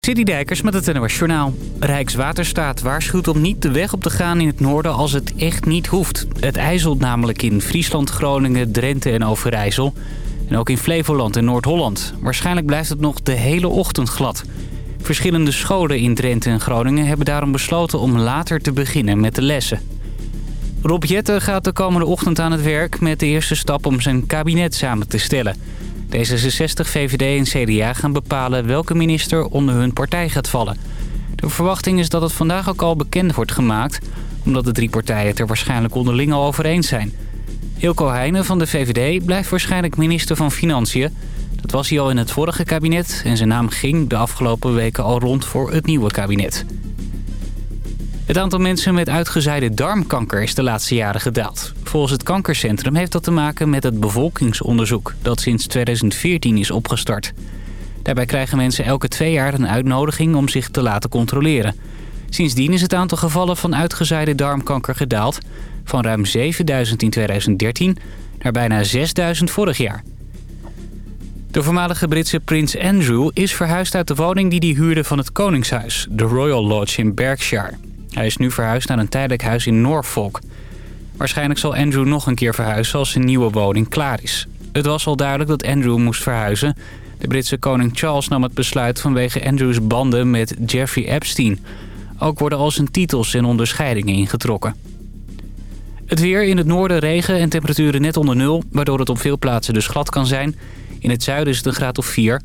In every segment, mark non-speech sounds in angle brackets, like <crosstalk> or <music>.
Dijkers met het NOS Journaal. Rijkswaterstaat waarschuwt om niet de weg op te gaan in het noorden als het echt niet hoeft. Het ijzelt namelijk in Friesland, Groningen, Drenthe en Overijssel. En ook in Flevoland en Noord-Holland. Waarschijnlijk blijft het nog de hele ochtend glad. Verschillende scholen in Drenthe en Groningen hebben daarom besloten om later te beginnen met de lessen. Rob Jette gaat de komende ochtend aan het werk met de eerste stap om zijn kabinet samen te stellen... D66, VVD en CDA gaan bepalen welke minister onder hun partij gaat vallen. De verwachting is dat het vandaag ook al bekend wordt gemaakt... omdat de drie partijen het er waarschijnlijk onderling al over eens zijn. Ilko Heijnen van de VVD blijft waarschijnlijk minister van Financiën. Dat was hij al in het vorige kabinet en zijn naam ging de afgelopen weken al rond voor het nieuwe kabinet. Het aantal mensen met uitgezaaide darmkanker is de laatste jaren gedaald. Volgens het kankercentrum heeft dat te maken met het bevolkingsonderzoek... dat sinds 2014 is opgestart. Daarbij krijgen mensen elke twee jaar een uitnodiging om zich te laten controleren. Sindsdien is het aantal gevallen van uitgezaaide darmkanker gedaald... van ruim 7000 in 2013 naar bijna 6000 vorig jaar. De voormalige Britse prins Andrew is verhuisd uit de woning die hij huurde van het Koningshuis... de Royal Lodge in Berkshire. Hij is nu verhuisd naar een tijdelijk huis in Norfolk. Waarschijnlijk zal Andrew nog een keer verhuizen als zijn nieuwe woning klaar is. Het was al duidelijk dat Andrew moest verhuizen. De Britse koning Charles nam het besluit vanwege Andrews banden met Jeffrey Epstein. Ook worden al zijn titels en onderscheidingen ingetrokken. Het weer in het noorden regen en temperaturen net onder nul... waardoor het op veel plaatsen dus glad kan zijn. In het zuiden is het een graad of 4.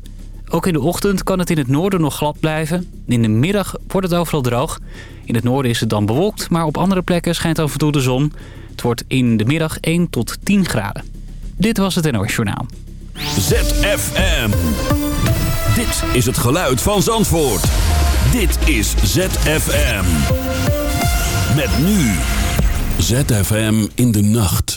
Ook in de ochtend kan het in het noorden nog glad blijven. In de middag wordt het overal droog. In het noorden is het dan bewolkt, maar op andere plekken schijnt af en toe de zon. Het wordt in de middag 1 tot 10 graden. Dit was het NOS Journaal. ZFM. Dit is het geluid van Zandvoort. Dit is ZFM. Met nu. ZFM in de nacht.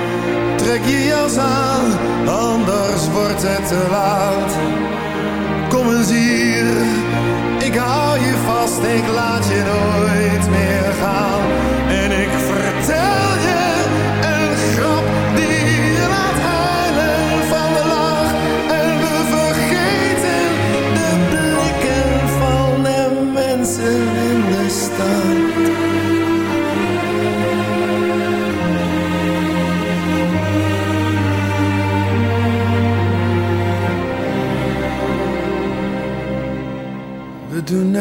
trek je aan, anders wordt het te laat. Kom eens hier, ik hou je vast, ik laat je nooit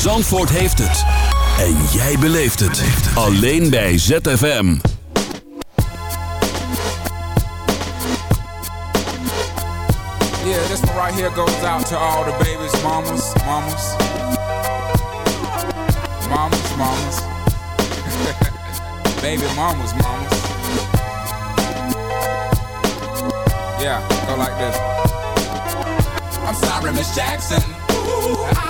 Zandvoort heeft het. En jij beleeft het. Alleen bij ZFM. Yeah, this one right here goes out to all the babies, mamas, mamas. Mamas, mamas. <laughs> Baby mamas, mamas. Yeah, go like this. I'm sorry, Miss Jackson. Ooh,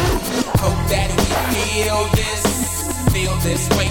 That we feel this, feel this way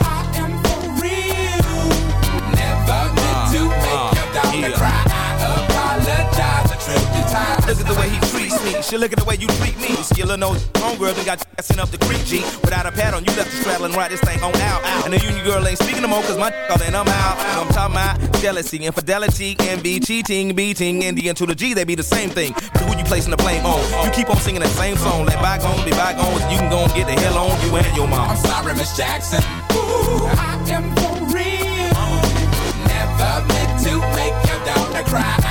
She look at the way you treat me. See your little nose homegirl done got you up the creek, G. Without a pad on, you left the straddle and ride this thing on out. And the union girl ain't speaking no more, cause my all and I'm out. I'm talking about jealousy, infidelity, envy, cheating, beating, and the N to the G, they be the same thing. But who you placing the blame on? You keep on singing that same song. Let bygones be bygones. You can go and get the hell on you and your mom. I'm sorry, Miss Jackson. Ooh, I am for real. Never meant to make your daughter cry.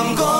I'm gonna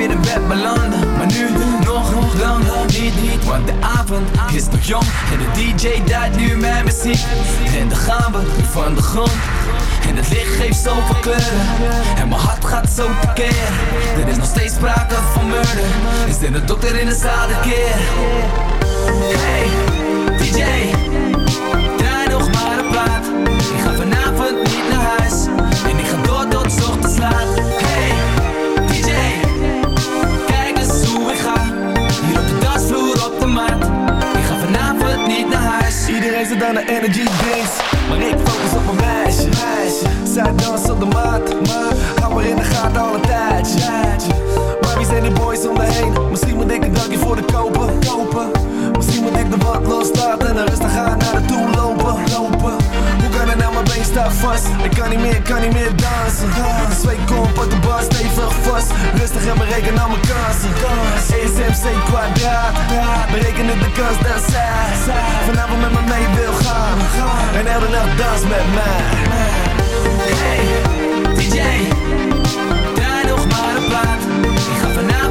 Weer in bed belanden. Maar nu nog lang niet, niet Want de avond is nog jong. En de DJ draait nu mijn muziek. En dan gaan we nu van de grond. En het licht geeft zoveel kleuren. En mijn hart gaat zo tekeer Er is nog steeds sprake van murder. Is dit de dokter in de zaal keer? Hey, DJ zit aan de energy drinks Maar ik focus op een meisje. Zij danst op de mat Maar hou maar in de gaten al een tijdje Maar wie zijn die boys om me heen? Misschien moet ik een dankje voor de kopen, kopen. Misschien moet ik de wat loslaten En rustig gaan naar de toe lopen, lopen. Hoe kan het nou, mijn been staat vast. Ik kan niet meer, kan niet meer dansen. Twee kom, pak de bar stevig vast. Rustig en bereken al mijn kansen. ESMC kwadraat. Berekenen de kans dat zij Vanavond met me mee wil gaan. En elke nacht dans met mij. Hey, DJ, draai nog maar een plaat. Ik ga vanavond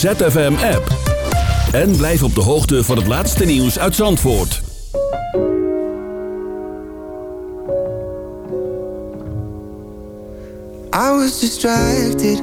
ZFM-app. En blijf op de hoogte van het laatste nieuws uit Zandvoort. I was distracted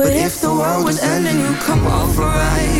But if the world was ending, you come over, right?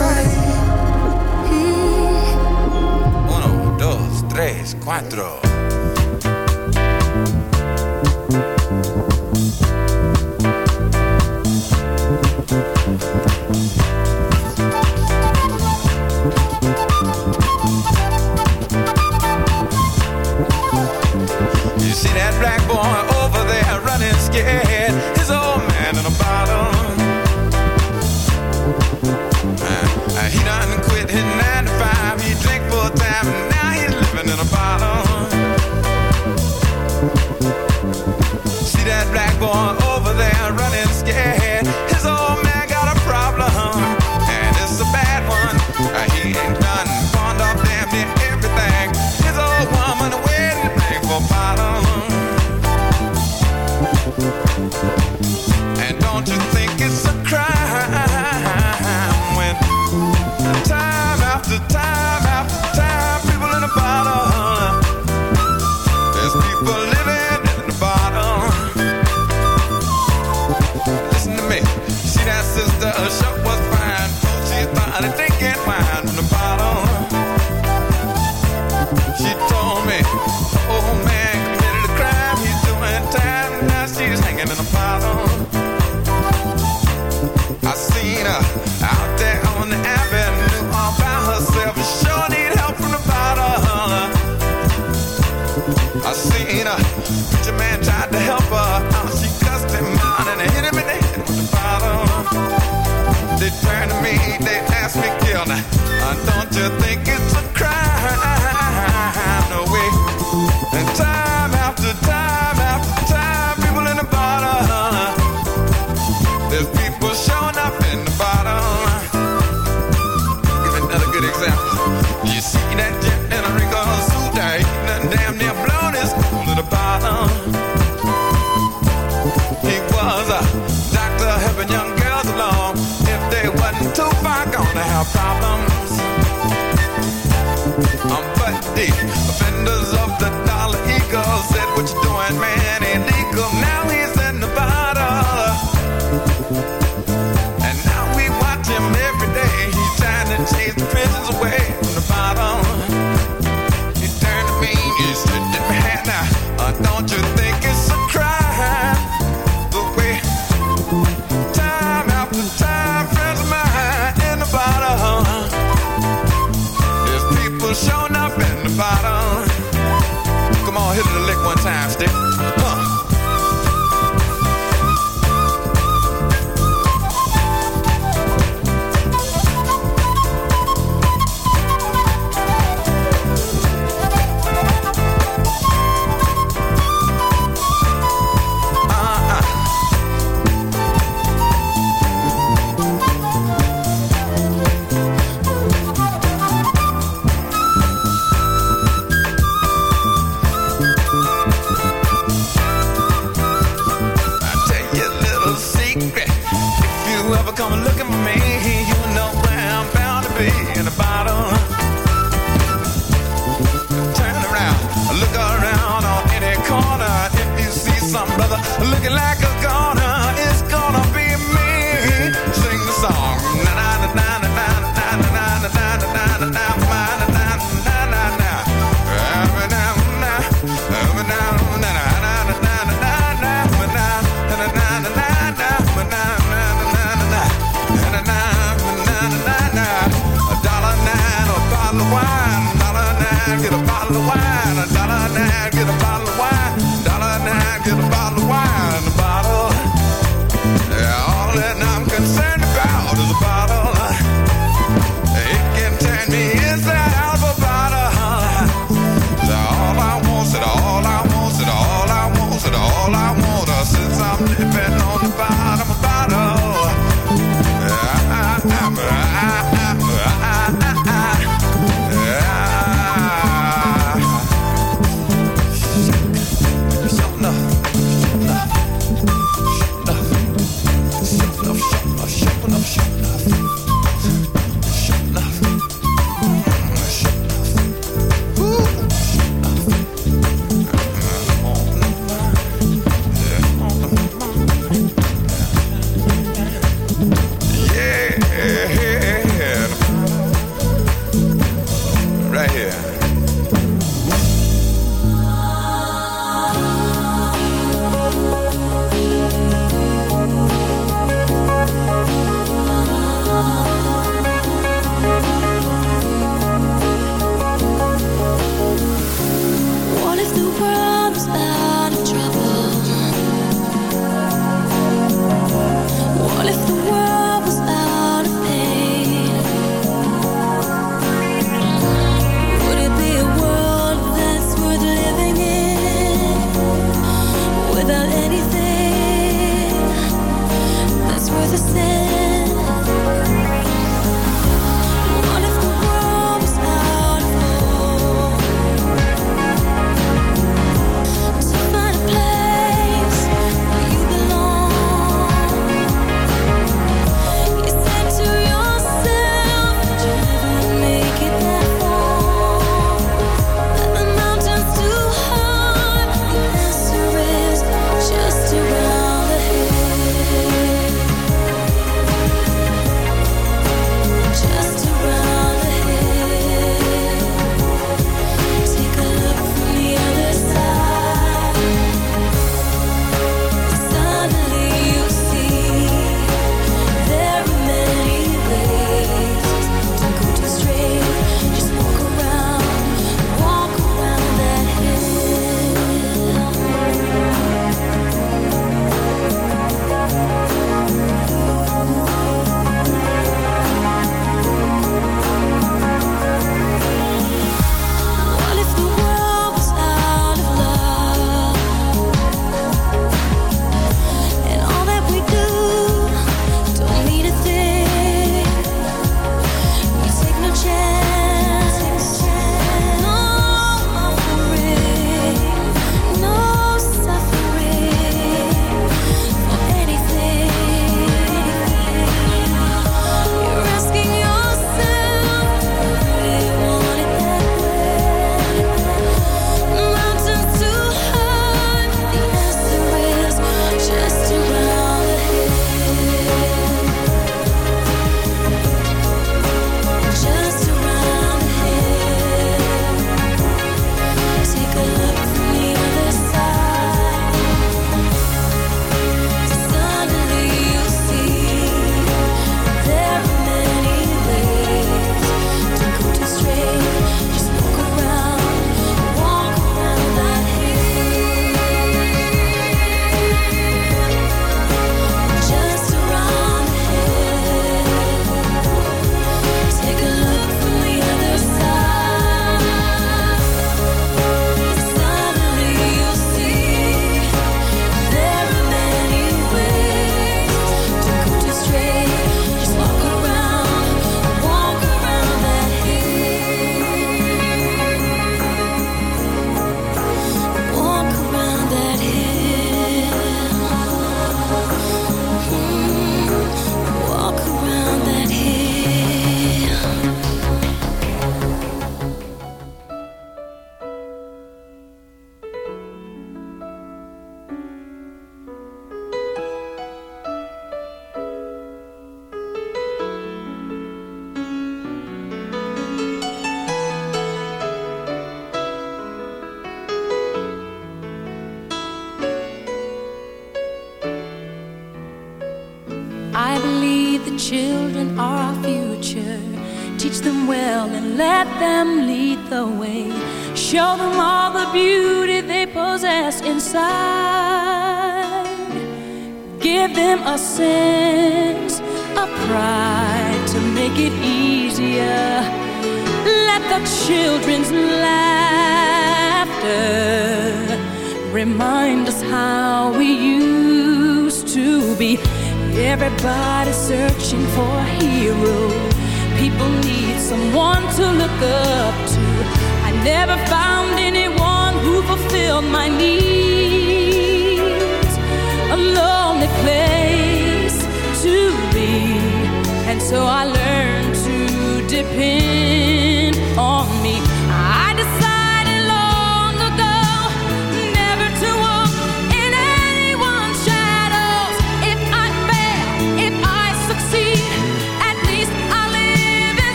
tres, cuatro.